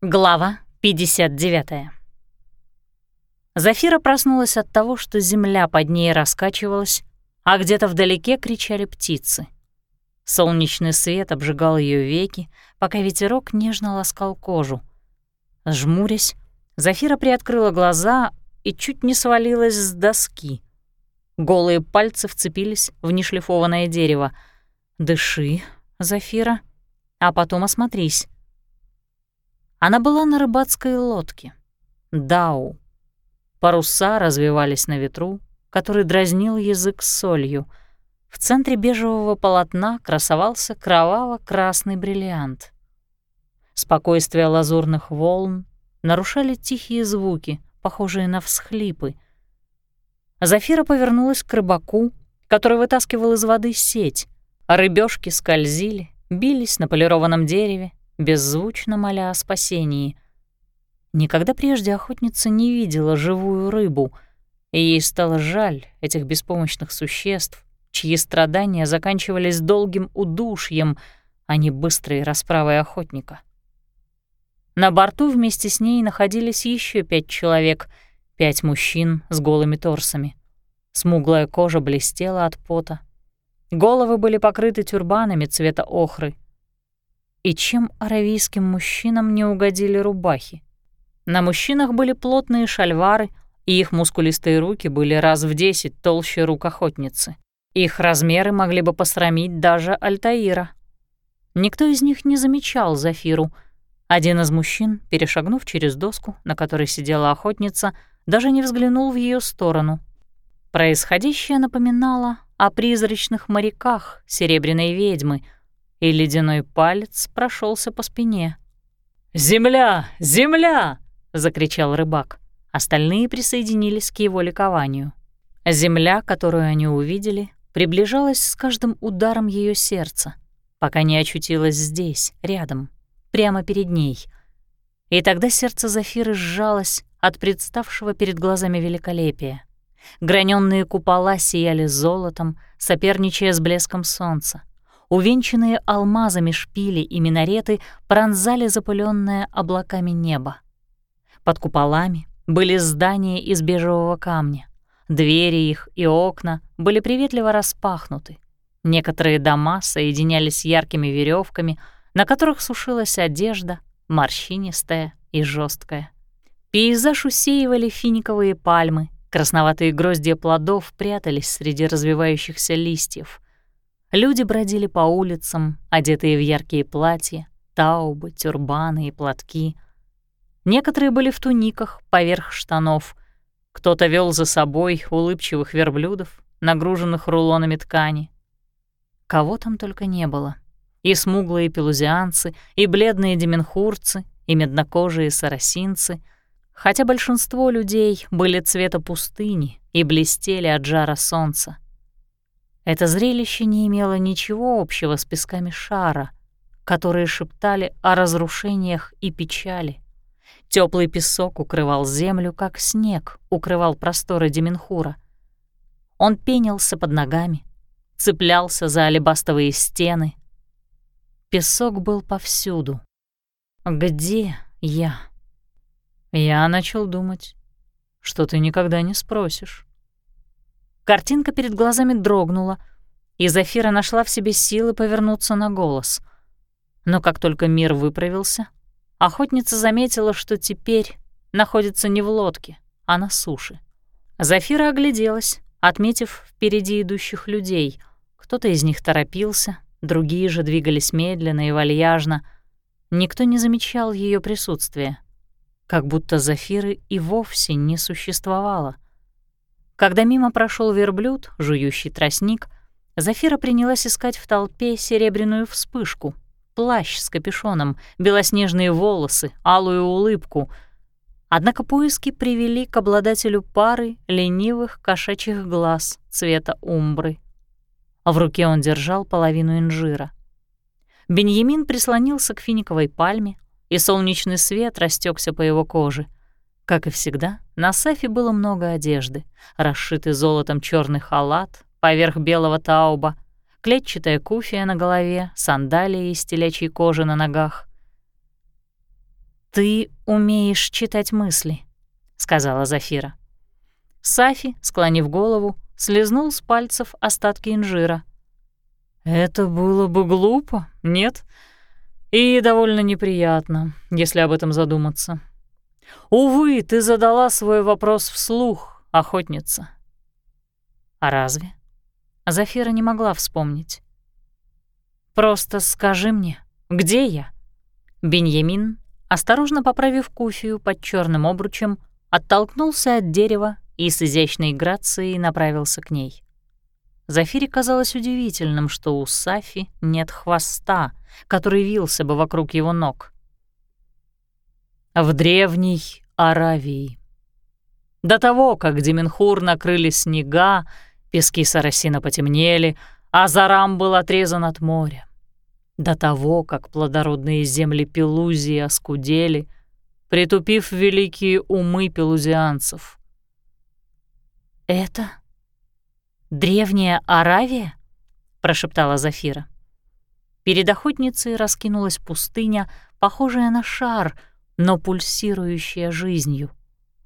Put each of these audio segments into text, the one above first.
Глава 59. Зафира проснулась от того, что земля под ней раскачивалась, а где-то вдалеке кричали птицы. Солнечный свет обжигал ее веки, пока ветерок нежно ласкал кожу. Жмурясь, Зафира приоткрыла глаза и чуть не свалилась с доски. Голые пальцы вцепились в нешлифованное дерево. «Дыши, Зафира, а потом осмотрись». Она была на рыбацкой лодке. Дау. Паруса развивались на ветру, который дразнил язык солью. В центре бежевого полотна красовался кроваво-красный бриллиант. Спокойствие лазурных волн нарушали тихие звуки, похожие на всхлипы. Зафира повернулась к рыбаку, который вытаскивал из воды сеть, а рыбёшки скользили, бились на полированном дереве, беззвучно моля о спасении. Никогда прежде охотница не видела живую рыбу, и ей стало жаль этих беспомощных существ, чьи страдания заканчивались долгим удушьем, а не быстрой расправой охотника. На борту вместе с ней находились еще пять человек, пять мужчин с голыми торсами. Смуглая кожа блестела от пота. Головы были покрыты тюрбанами цвета охры — и чем аравийским мужчинам не угодили рубахи. На мужчинах были плотные шальвары, и их мускулистые руки были раз в десять толще рук охотницы. Их размеры могли бы посрамить даже Альтаира. Никто из них не замечал Зафиру. Один из мужчин, перешагнув через доску, на которой сидела охотница, даже не взглянул в ее сторону. Происходящее напоминало о призрачных моряках серебряной ведьмы — и ледяной палец прошелся по спине. «Земля! Земля!» — закричал рыбак. Остальные присоединились к его ликованию. Земля, которую они увидели, приближалась с каждым ударом ее сердца, пока не очутилась здесь, рядом, прямо перед ней. И тогда сердце Зафиры сжалось от представшего перед глазами великолепия. Граненные купола сияли золотом, соперничая с блеском солнца. Увенчанные алмазами шпили и минареты пронзали запыленное облаками небо. Под куполами были здания из бежевого камня. Двери их и окна были приветливо распахнуты. Некоторые дома соединялись яркими веревками, на которых сушилась одежда, морщинистая и жесткая. Пейзаж усеивали финиковые пальмы, красноватые гроздья плодов прятались среди развивающихся листьев — Люди бродили по улицам, одетые в яркие платья, таубы, тюрбаны и платки. Некоторые были в туниках поверх штанов. Кто-то вел за собой улыбчивых верблюдов, нагруженных рулонами ткани. Кого там только не было. И смуглые пелузианцы, и бледные деменхурцы, и меднокожие сарасинцы, хотя большинство людей были цвета пустыни и блестели от жара солнца. Это зрелище не имело ничего общего с песками шара, которые шептали о разрушениях и печали. Теплый песок укрывал землю, как снег укрывал просторы Деменхура. Он пенился под ногами, цеплялся за алебастовые стены. Песок был повсюду. Где я? Я начал думать, что ты никогда не спросишь. Картинка перед глазами дрогнула, и Зафира нашла в себе силы повернуться на голос. Но как только мир выправился, охотница заметила, что теперь находится не в лодке, а на суше. Зафира огляделась, отметив впереди идущих людей. Кто-то из них торопился, другие же двигались медленно и вальяжно. Никто не замечал ее присутствия, как будто Зафиры и вовсе не существовало — когда мимо прошел верблюд, жующий тростник, Зафира принялась искать в толпе серебряную вспышку, плащ с капюшоном, белоснежные волосы, алую улыбку. Однако поиски привели к обладателю пары ленивых кошачьих глаз цвета умбры. В руке он держал половину инжира. Беньямин прислонился к финиковой пальме, и солнечный свет растекся по его коже — как и всегда, на Сафе было много одежды. Расшитый золотом черный халат, поверх белого тауба, клетчатая куфия на голове, сандалии из телячьей кожи на ногах. «Ты умеешь читать мысли», — сказала Зафира. Сафи, склонив голову, слезнул с пальцев остатки инжира. «Это было бы глупо, нет? И довольно неприятно, если об этом задуматься. Увы, ты задала свой вопрос вслух, охотница». «А разве?» Зафира не могла вспомнить. «Просто скажи мне, где я?» Беньямин, осторожно поправив куфию под черным обручем, оттолкнулся от дерева и с изящной грацией направился к ней. Зафире казалось удивительным, что у Сафи нет хвоста, который вился бы вокруг его ног. В древней Аравии. До того, как Деменхур накрыли снега, пески Сарасина потемнели, а Зарам был отрезан от моря. До того, как плодородные земли Пелузии оскудели, притупив великие умы пелузианцев. «Это древняя Аравия?» — прошептала Зафира. Перед охотницей раскинулась пустыня, похожая на шар, но пульсирующая жизнью.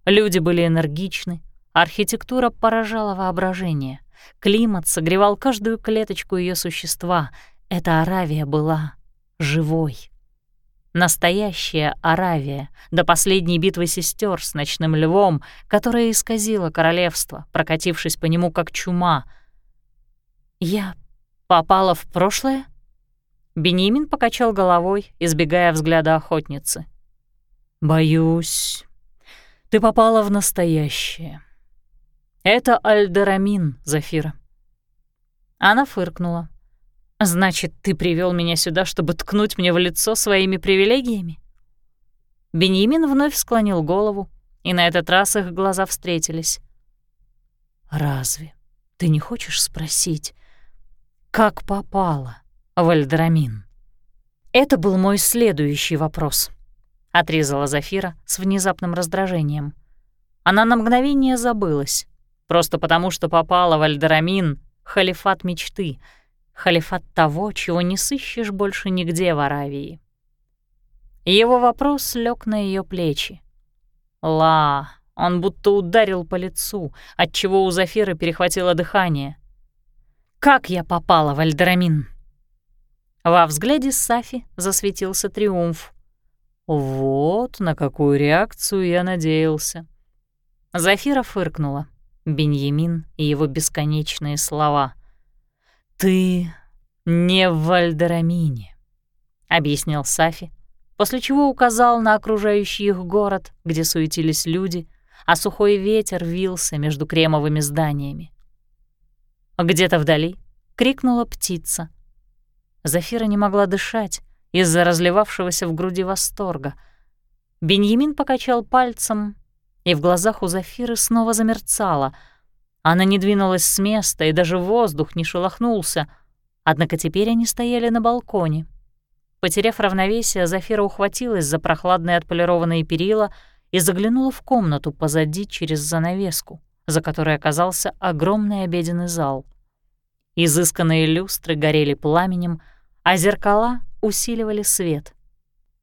Люди были энергичны, архитектура поражала воображение, климат согревал каждую клеточку ее существа — эта Аравия была живой. Настоящая Аравия, до последней битвы сестер с ночным львом, которая исказила королевство, прокатившись по нему как чума. «Я попала в прошлое?» Бенимин покачал головой, избегая взгляда охотницы. «Боюсь, ты попала в настоящее. Это Альдерамин, Зафира». Она фыркнула. Значит, ты привел меня сюда, чтобы ткнуть мне в лицо своими привилегиями? Беньямин вновь склонил голову, и на этот раз их глаза встретились. «Разве ты не хочешь спросить, как попала в Альдрамин?» «Это был мой следующий вопрос», — отрезала Зафира с внезапным раздражением. Она на мгновение забылась, просто потому что попала в Альдрамин, халифат мечты — халифат того, чего не сыщешь больше нигде в Аравии. Его вопрос лег на ее плечи. Ла, он будто ударил по лицу, отчего у Зафиры перехватило дыхание. «Как я попала в Альдерамин?» Во взгляде Сафи засветился триумф. «Вот на какую реакцию я надеялся». Зафира фыркнула. Беньямин и его бесконечные слова — «Ты не в Вальдерамине», — объяснил Сафи, после чего указал на окружающий их город, где суетились люди, а сухой ветер вился между кремовыми зданиями. Где-то вдали крикнула птица. Зафира не могла дышать из-за разливавшегося в груди восторга. Беньямин покачал пальцем, и в глазах у Зафиры снова замерцало — она не двинулась с места, и даже воздух не шелохнулся. Однако теперь они стояли на балконе. Потеряв равновесие, Зафира ухватилась за прохладные отполированные перила и заглянула в комнату позади через занавеску, за которой оказался огромный обеденный зал. Изысканные люстры горели пламенем, а зеркала усиливали свет.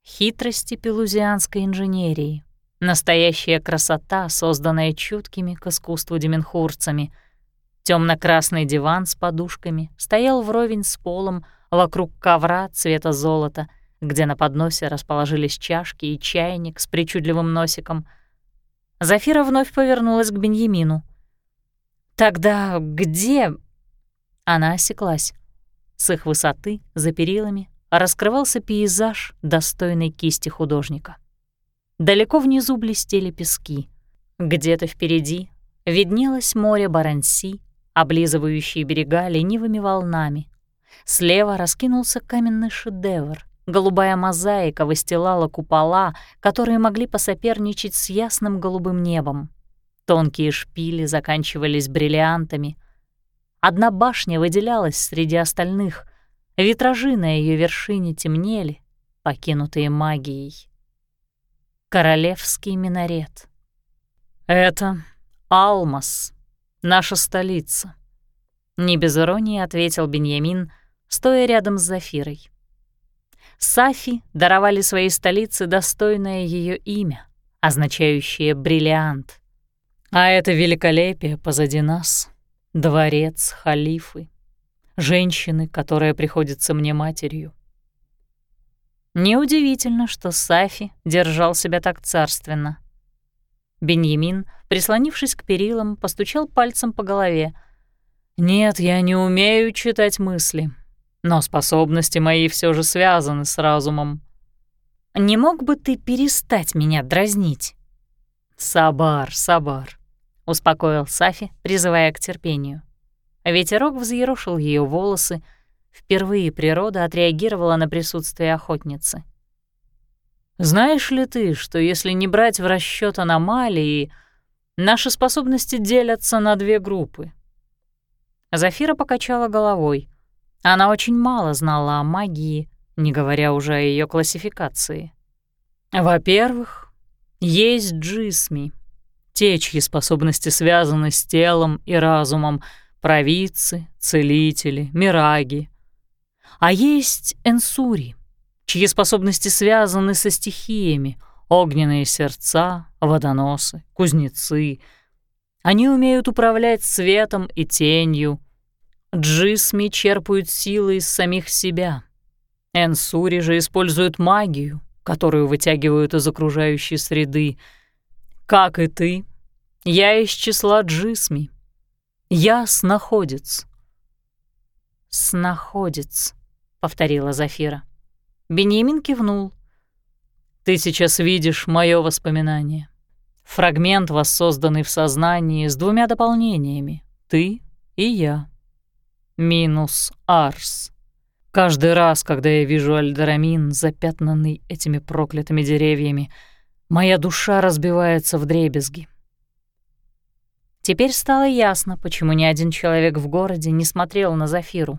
Хитрости пелузианской инженерии, Настоящая красота, созданная чуткими к искусству деменхурцами. Темно-красный диван с подушками стоял вровень с полом вокруг ковра цвета золота, где на подносе расположились чашки и чайник с причудливым носиком. Зафира вновь повернулась к Беньямину. «Тогда где...» Она осеклась. С их высоты, за перилами, раскрывался пейзаж, достойный кисти художника. Далеко внизу блестели пески. Где-то впереди виднелось море Баранси, облизывающие берега ленивыми волнами. Слева раскинулся каменный шедевр. Голубая мозаика выстилала купола, которые могли посоперничать с ясным голубым небом. Тонкие шпили заканчивались бриллиантами. Одна башня выделялась среди остальных. Витражи на ее вершине темнели, покинутые магией королевский минарет. «Это Алмас, наша столица», — не без иронии ответил Беньямин, стоя рядом с Зафирой. Сафи даровали своей столице достойное ее имя, означающее «бриллиант». А это великолепие позади нас — дворец халифы, женщины, которая приходится мне матерью. Неудивительно, что Сафи держал себя так царственно. Беньямин, прислонившись к перилам, постучал пальцем по голове. «Нет, я не умею читать мысли, но способности мои все же связаны с разумом. Не мог бы ты перестать меня дразнить?» «Сабар, Сабар», — успокоил Сафи, призывая к терпению. Ветерок взъерошил ее волосы, Впервые природа отреагировала на присутствие охотницы. «Знаешь ли ты, что если не брать в расчет аномалии, наши способности делятся на две группы?» Зафира покачала головой. Она очень мало знала о магии, не говоря уже о ее классификации. Во-первых, есть джисми, те, чьи способности связаны с телом и разумом, провидцы, целители, мираги, а есть энсури, чьи способности связаны со стихиями, огненные сердца, водоносы, кузнецы. Они умеют управлять светом и тенью. Джисми черпают силы из самих себя. Энсури же используют магию, которую вытягивают из окружающей среды. Как и ты, я из числа джисми. Я снаходец. Снаходец. — повторила Зафира. Беньямин кивнул. «Ты сейчас видишь мое воспоминание. Фрагмент, воссозданный в сознании с двумя дополнениями — ты и я. Минус Арс. Каждый раз, когда я вижу Альдарамин, запятнанный этими проклятыми деревьями, моя душа разбивается в дребезги. Теперь стало ясно, почему ни один человек в городе не смотрел на Зафиру.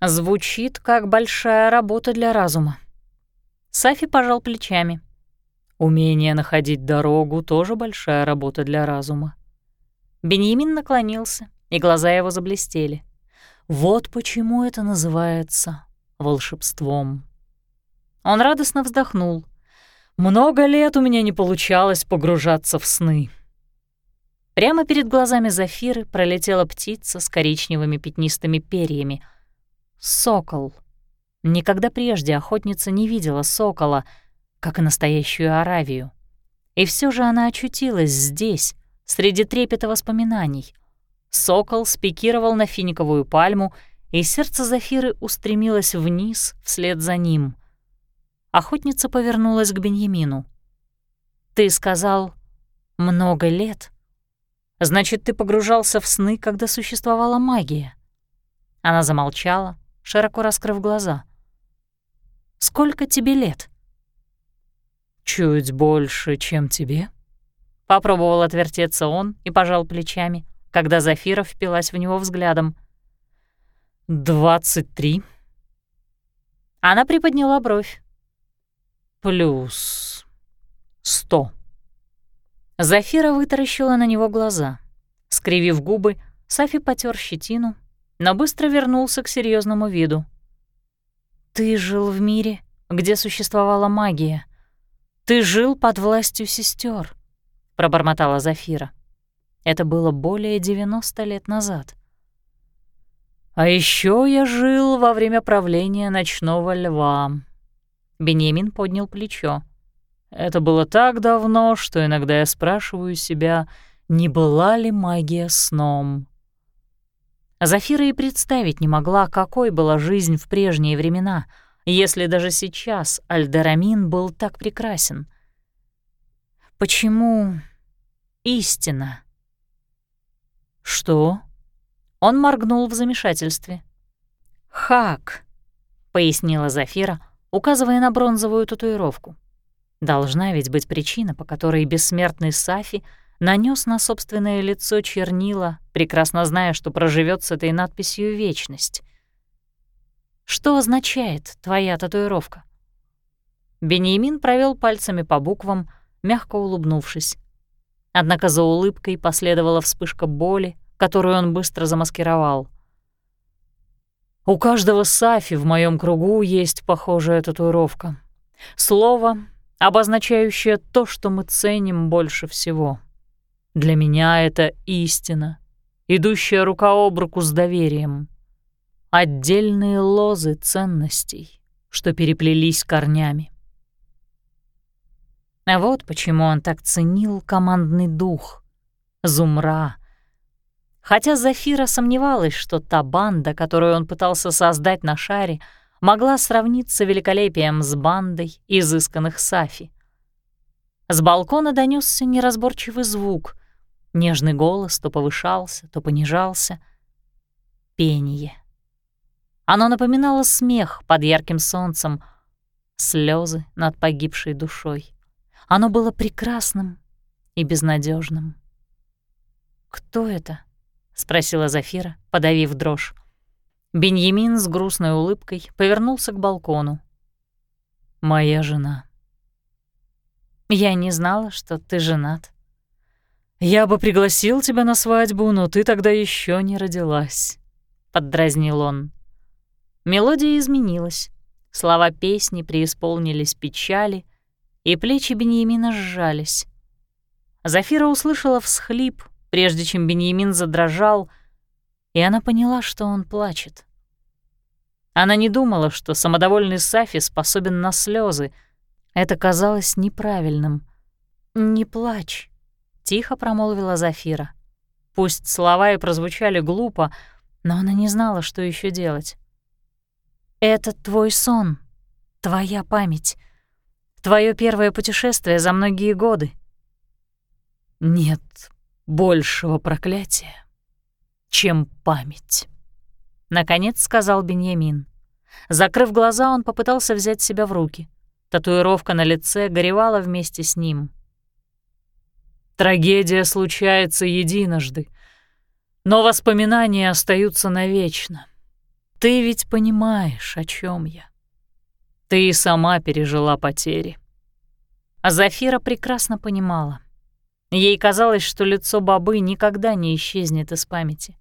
Звучит как большая работа для разума. Сафи пожал плечами. Умение находить дорогу — тоже большая работа для разума. Беньямин наклонился, и глаза его заблестели. Вот почему это называется волшебством. Он радостно вздохнул. «Много лет у меня не получалось погружаться в сны». Прямо перед глазами Зафиры пролетела птица с коричневыми пятнистыми перьями — Сокол. Никогда прежде охотница не видела сокола, как и настоящую Аравию. И все же она очутилась здесь, среди трепета воспоминаний. Сокол спикировал на финиковую пальму, и сердце Зафиры устремилось вниз вслед за ним. Охотница повернулась к Беньямину. «Ты сказал, много лет? Значит, ты погружался в сны, когда существовала магия?» Она замолчала, широко раскрыв глаза. «Сколько тебе лет?» «Чуть больше, чем тебе», — попробовал отвертеться он и пожал плечами, когда Зафира впилась в него взглядом. «Двадцать три». Она приподняла бровь. «Плюс сто». Зафира вытаращила на него глаза. Скривив губы, Сафи потер щетину но быстро вернулся к серьезному виду. «Ты жил в мире, где существовала магия. Ты жил под властью сестер, пробормотала Зафира. Это было более 90 лет назад. «А еще я жил во время правления ночного льва». Бенемин поднял плечо. «Это было так давно, что иногда я спрашиваю себя, не была ли магия сном?» Зафира и представить не могла, какой была жизнь в прежние времена, если даже сейчас Альдерамин был так прекрасен. Почему истина? Что? Он моргнул в замешательстве. «Хак», — пояснила Зафира, указывая на бронзовую татуировку. Должна ведь быть причина, по которой бессмертный Сафи — нанес на собственное лицо чернила, прекрасно зная, что проживет с этой надписью вечность. «Что означает твоя татуировка?» Беньямин провел пальцами по буквам, мягко улыбнувшись. Однако за улыбкой последовала вспышка боли, которую он быстро замаскировал. У каждого Сафи в моем кругу есть похожая татуировка. Слово, обозначающее то, что мы ценим больше всего. Для меня это истина, идущая рука об руку с доверием. Отдельные лозы ценностей, что переплелись корнями. А вот почему он так ценил командный дух. Зумра. Хотя Зафира сомневалась, что та банда, которую он пытался создать на шаре, могла сравниться великолепием с бандой изысканных Сафи. С балкона донесся неразборчивый звук. Нежный голос то повышался, то понижался. Пение. Оно напоминало смех под ярким солнцем, слезы над погибшей душой. Оно было прекрасным и безнадежным. «Кто это?» — спросила Зафира, подавив дрожь. Беньямин с грустной улыбкой повернулся к балкону. «Моя жена». «Я не знала, что ты женат». «Я бы пригласил тебя на свадьбу, но ты тогда еще не родилась», — поддразнил он. Мелодия изменилась. Слова песни преисполнились печали, и плечи Беньямина сжались. Зафира услышала всхлип, прежде чем Беньямин задрожал, и она поняла, что он плачет. Она не думала, что самодовольный Сафи способен на слезы. Это казалось неправильным. «Не плачь», — тихо промолвила Зафира. Пусть слова и прозвучали глупо, но она не знала, что еще делать. «Это твой сон, твоя память. Твое первое путешествие за многие годы. Нет большего проклятия, чем память. Наконец сказал Беньямин. Закрыв глаза, он попытался взять себя в руки. Татуировка на лице горевала вместе с ним. Трагедия случается единожды, но воспоминания остаются навечно. Ты ведь понимаешь, о чем я. Ты и сама пережила потери. А Зафира прекрасно понимала. Ей казалось, что лицо бабы никогда не исчезнет из памяти.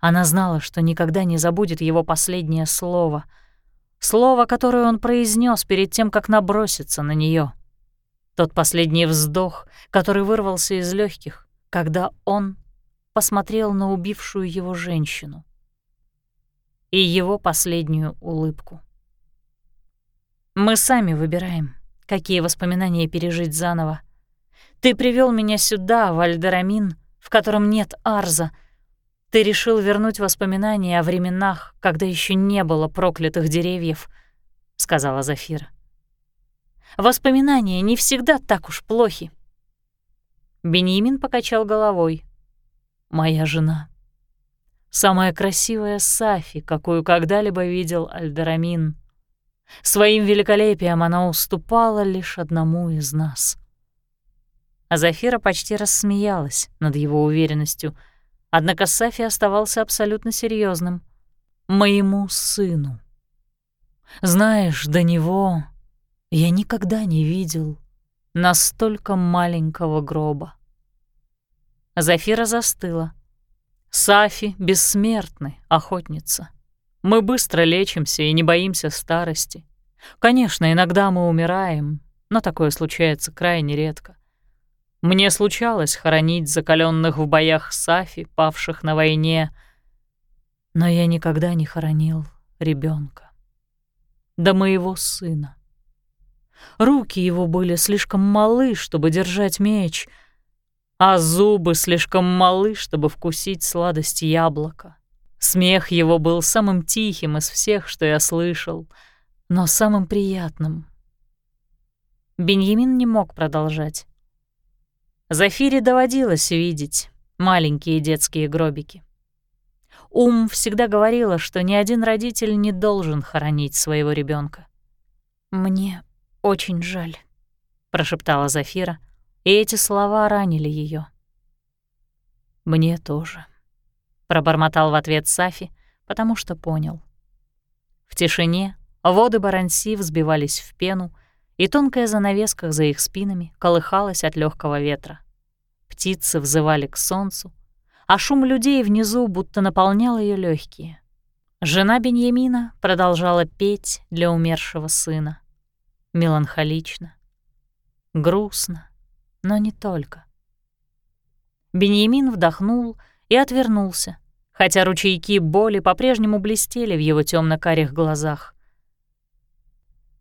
Она знала, что никогда не забудет его последнее слово. Слово, которое он произнес перед тем, как наброситься на нее. Тот последний вздох, который вырвался из легких, когда он посмотрел на убившую его женщину. И его последнюю улыбку. Мы сами выбираем, какие воспоминания пережить заново. Ты привел меня сюда, в Альдерамин, в котором нет Арза. Ты решил вернуть воспоминания о временах, когда еще не было проклятых деревьев, — сказала Зафира. Воспоминания не всегда так уж плохи. Беньямин покачал головой. «Моя жена. Самая красивая Сафи, какую когда-либо видел Альдерамин. Своим великолепием она уступала лишь одному из нас. А Зафира почти рассмеялась над его уверенностью, однако Сафи оставался абсолютно серьезным. «Моему сыну. Знаешь, до него я никогда не видел настолько маленького гроба». Зафира застыла. «Сафи бессмертны, охотница». Мы быстро лечимся и не боимся старости. Конечно, иногда мы умираем, но такое случается крайне редко. Мне случалось хоронить закаленных в боях Сафи, павших на войне, но я никогда не хоронил ребенка. До моего сына. Руки его были слишком малы, чтобы держать меч, а зубы слишком малы, чтобы вкусить сладость яблока. Смех его был самым тихим из всех, что я слышал, но самым приятным. Беньямин не мог продолжать. Зафире доводилось видеть маленькие детские гробики. Ум всегда говорила, что ни один родитель не должен хоронить своего ребенка. «Мне очень жаль», — прошептала Зафира, и эти слова ранили ее. «Мне тоже», пробормотал в ответ Сафи, потому что понял. В тишине воды Баранси взбивались в пену, и тонкая занавеска за их спинами колыхалась от легкого ветра. Птицы взывали к солнцу, а шум людей внизу будто наполнял ее легкие. Жена Беньямина продолжала петь для умершего сына. Меланхолично, грустно, но не только. Беньямин вдохнул и отвернулся, хотя ручейки боли по-прежнему блестели в его темно карих глазах.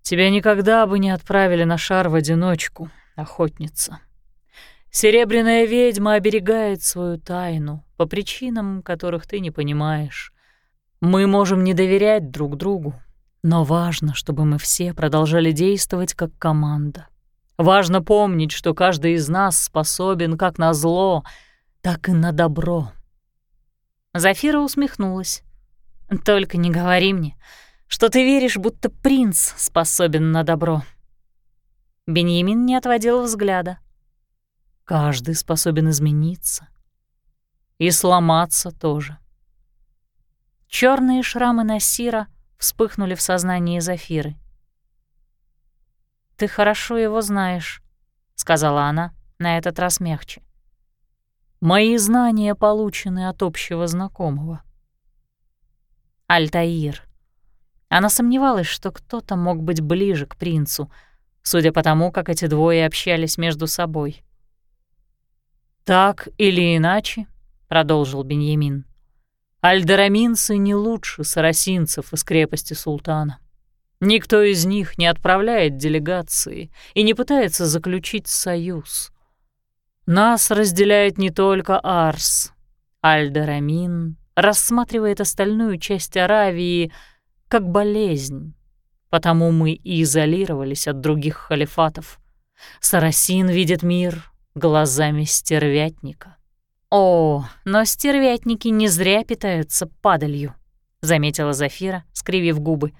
«Тебя никогда бы не отправили на шар в одиночку, охотница. Серебряная ведьма оберегает свою тайну по причинам, которых ты не понимаешь. Мы можем не доверять друг другу, но важно, чтобы мы все продолжали действовать как команда. Важно помнить, что каждый из нас способен как на зло, так и на добро. Зафира усмехнулась. «Только не говори мне, что ты веришь, будто принц способен на добро». Беньямин не отводил взгляда. «Каждый способен измениться. И сломаться тоже». Черные шрамы Насира вспыхнули в сознании Зафиры. «Ты хорошо его знаешь», — сказала она, на этот раз мягче. «Мои знания получены от общего знакомого». Альтаир. Она сомневалась, что кто-то мог быть ближе к принцу, судя по тому, как эти двое общались между собой. «Так или иначе», — продолжил Беньямин, Альдераминцы не лучше сарасинцев из крепости султана. Никто из них не отправляет делегации и не пытается заключить союз. Нас разделяет не только Арс. Альдерамин рассматривает остальную часть Аравии как болезнь, потому мы и изолировались от других халифатов. Сарасин видит мир глазами стервятника. «О, но стервятники не зря питаются падалью», — заметила Зафира, скривив губы.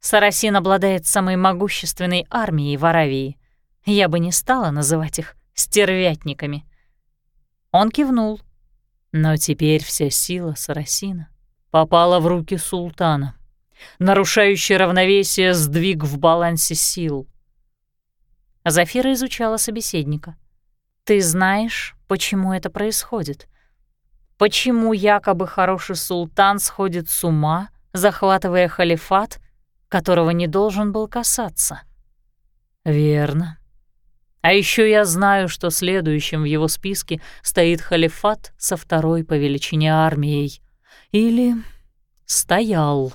«Сарасин обладает самой могущественной армией в Аравии. Я бы не стала называть их стервятниками». Он кивнул. Но теперь вся сила Сарасина попала в руки султана, нарушающий равновесие сдвиг в балансе сил. Зафира изучала собеседника. «Ты знаешь, почему это происходит. Почему якобы хороший султан сходит с ума, захватывая халифат, которого не должен был касаться? Верно. А еще я знаю, что следующим в его списке стоит халифат со второй по величине армией. Или стоял.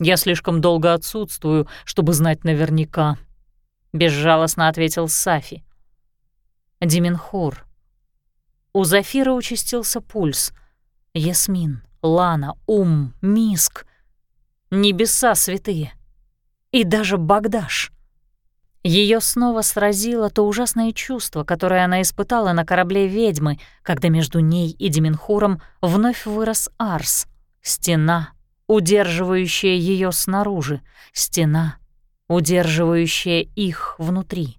Я слишком долго отсутствую, чтобы знать наверняка. Безжалостно ответил Сафи. Диминхур, у Зафира участился пульс. Ясмин, Лана, Ум, Миск. Небеса святые. И даже Багдаш. Ее снова сразило то ужасное чувство, которое она испытала на корабле ведьмы, когда между ней и Деменхуром вновь вырос Арс. Стена, удерживающая ее снаружи. Стена, удерживающая их внутри.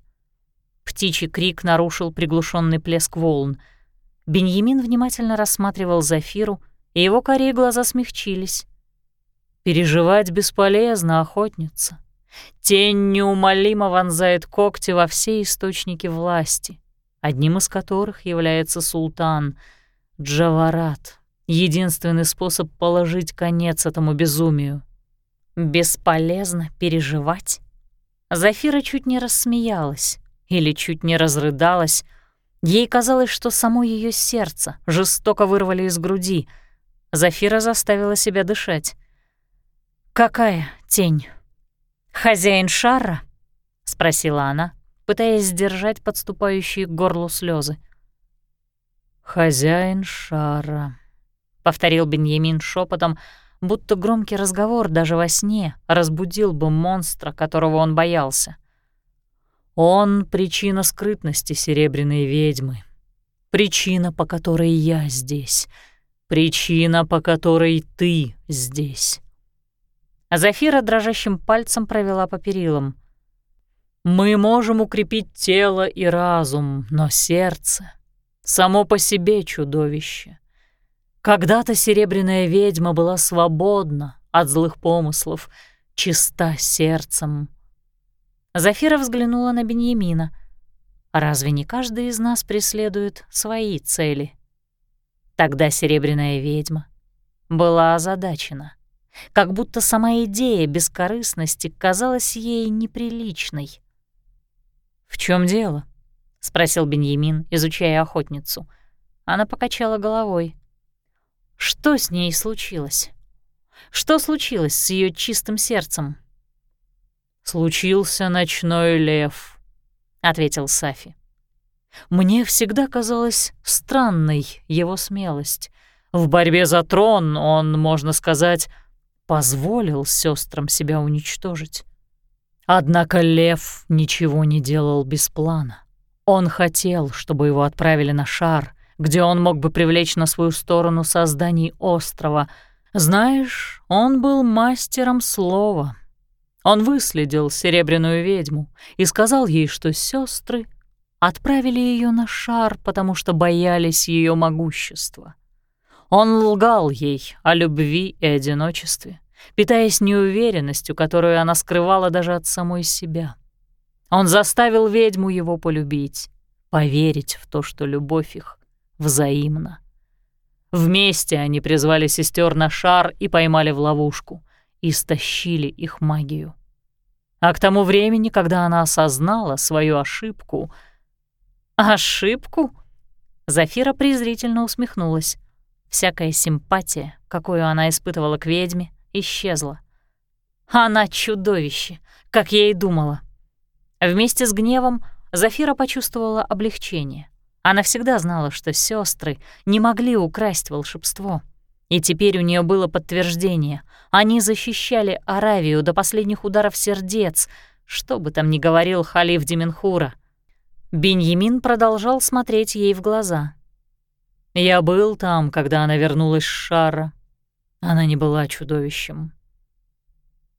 Птичий крик нарушил приглушенный плеск волн — Беньямин внимательно рассматривал Зафиру, и его корей глаза смягчились. «Переживать бесполезно, охотница. Тень неумолимо вонзает когти во все источники власти, одним из которых является султан Джаварат, единственный способ положить конец этому безумию». «Бесполезно переживать?» Зафира чуть не рассмеялась или чуть не разрыдалась, Ей казалось, что само ее сердце жестоко вырвали из груди. Зафира заставила себя дышать. «Какая тень? Хозяин шара?» — спросила она, пытаясь сдержать подступающие к горлу слезы. «Хозяин шара», — повторил Беньямин шепотом, будто громкий разговор даже во сне разбудил бы монстра, которого он боялся. Он — причина скрытности серебряной ведьмы. Причина, по которой я здесь. Причина, по которой ты здесь. А Зафира дрожащим пальцем провела по перилам. Мы можем укрепить тело и разум, но сердце — само по себе чудовище. Когда-то серебряная ведьма была свободна от злых помыслов, чиста сердцем — Зафира взглянула на Беньямина. «Разве не каждый из нас преследует свои цели?» Тогда серебряная ведьма была озадачена. как будто сама идея бескорыстности казалась ей неприличной. «В чем дело?» — спросил Беньямин, изучая охотницу. Она покачала головой. Что с ней случилось? Что случилось с ее чистым сердцем? «Случился ночной лев», — ответил Сафи. «Мне всегда казалась странной его смелость. В борьбе за трон он, можно сказать, позволил сестрам себя уничтожить. Однако лев ничего не делал без плана. Он хотел, чтобы его отправили на шар, где он мог бы привлечь на свою сторону созданий острова. Знаешь, он был мастером слова. Он выследил серебряную ведьму и сказал ей, что сестры отправили ее на шар, потому что боялись ее могущества. Он лгал ей о любви и одиночестве, питаясь неуверенностью, которую она скрывала даже от самой себя. Он заставил ведьму его полюбить, поверить в то, что любовь их взаимна. Вместе они призвали сестер на шар и поймали в ловушку, и стащили их магию. А к тому времени, когда она осознала свою ошибку... «Ошибку?» Зафира презрительно усмехнулась. Всякая симпатия, какую она испытывала к ведьме, исчезла. Она чудовище, как я и думала. Вместе с гневом Зафира почувствовала облегчение. Она всегда знала, что сестры не могли украсть волшебство. И теперь у нее было подтверждение. Они защищали Аравию до последних ударов сердец, что бы там ни говорил халиф Деменхура. Беньямин продолжал смотреть ей в глаза — я был там, когда она вернулась с шара. Она не была чудовищем.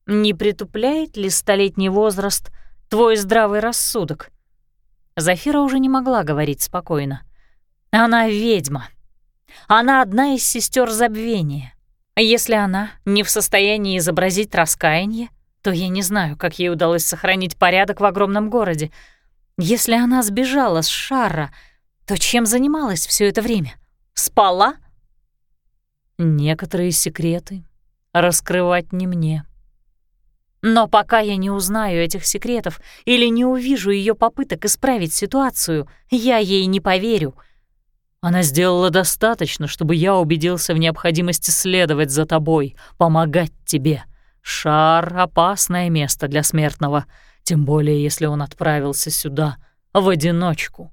Не притупляет ли столетний возраст твой здравый рассудок? Зафира уже не могла говорить спокойно. Она ведьма. Она одна из сестер забвения. Если она не в состоянии изобразить раскаяние, то я не знаю, как ей удалось сохранить порядок в огромном городе. Если она сбежала с шара, то чем занималась все это время? Спала? Некоторые секреты раскрывать не мне. Но пока я не узнаю этих секретов или не увижу ее попыток исправить ситуацию, я ей не поверю. Она сделала достаточно, чтобы я убедился в необходимости следовать за тобой, помогать тебе. Шар — опасное место для смертного, тем более если он отправился сюда в одиночку.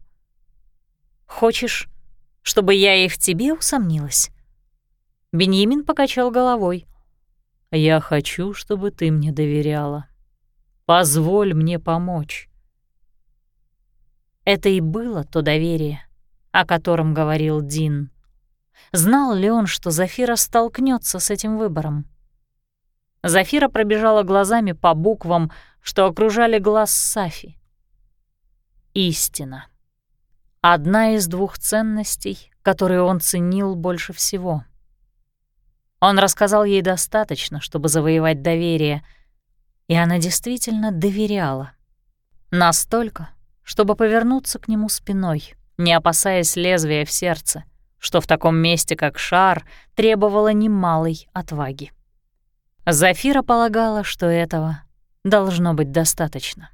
Хочешь, чтобы я и в тебе усомнилась?» Беньямин покачал головой. «Я хочу, чтобы ты мне доверяла. Позволь мне помочь». Это и было то доверие, о котором говорил Дин. Знал ли он, что Зафира столкнется с этим выбором? Зафира пробежала глазами по буквам, что окружали глаз Сафи. Истина. Одна из двух ценностей, которые он ценил больше всего. Он рассказал ей достаточно, чтобы завоевать доверие, и она действительно доверяла. Настолько, чтобы повернуться к нему спиной, не опасаясь лезвия в сердце, что в таком месте, как шар, требовало немалой отваги. Зафира полагала, что этого должно быть достаточно.